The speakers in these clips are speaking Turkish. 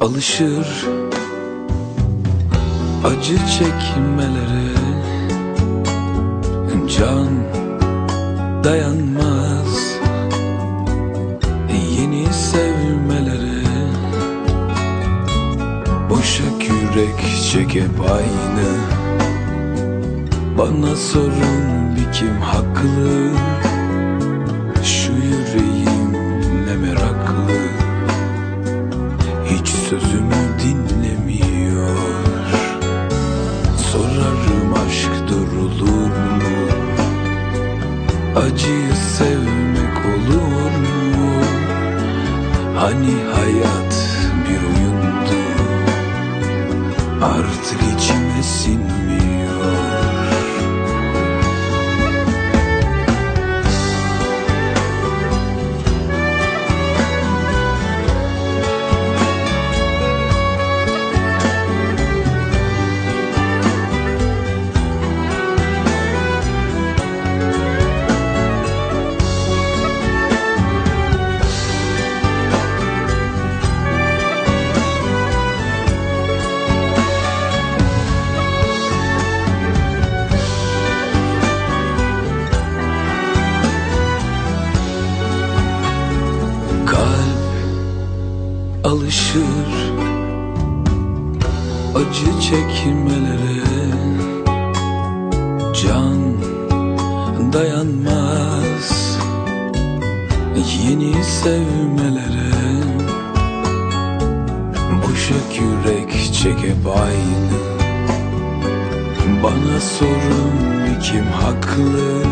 alışır. Acı çekmelere Can dayanmaz. Yeni sevmelere Boşa kürek çekip aynı. Bana sorun bir kim haklı sözümü dinlemiyor. Sorarım aşk durulur mu? Acıyı sevmek olur mu? Hani hayat bir oyundu? Artık içime sinmiyor alışır acı çekmelere Can dayanmaz. Yeni sevmelere Boşa kürek çekip aynı Bana sorun kim haklı?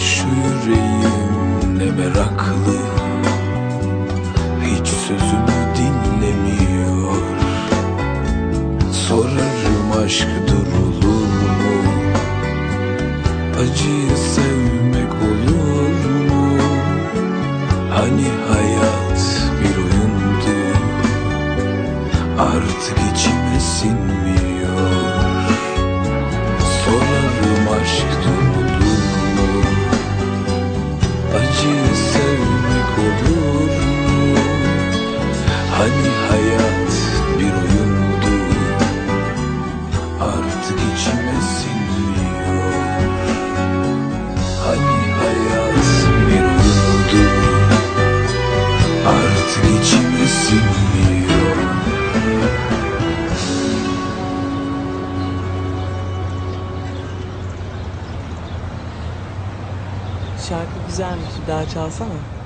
Şu yüreğim ne meraklı Sorarım aşk durulur mu? Acıyı sevmek olur mu? Hani hayat bir oyundu? Artık içime sinmiyor Şarkı güzelmiş. Bir daha çalsana.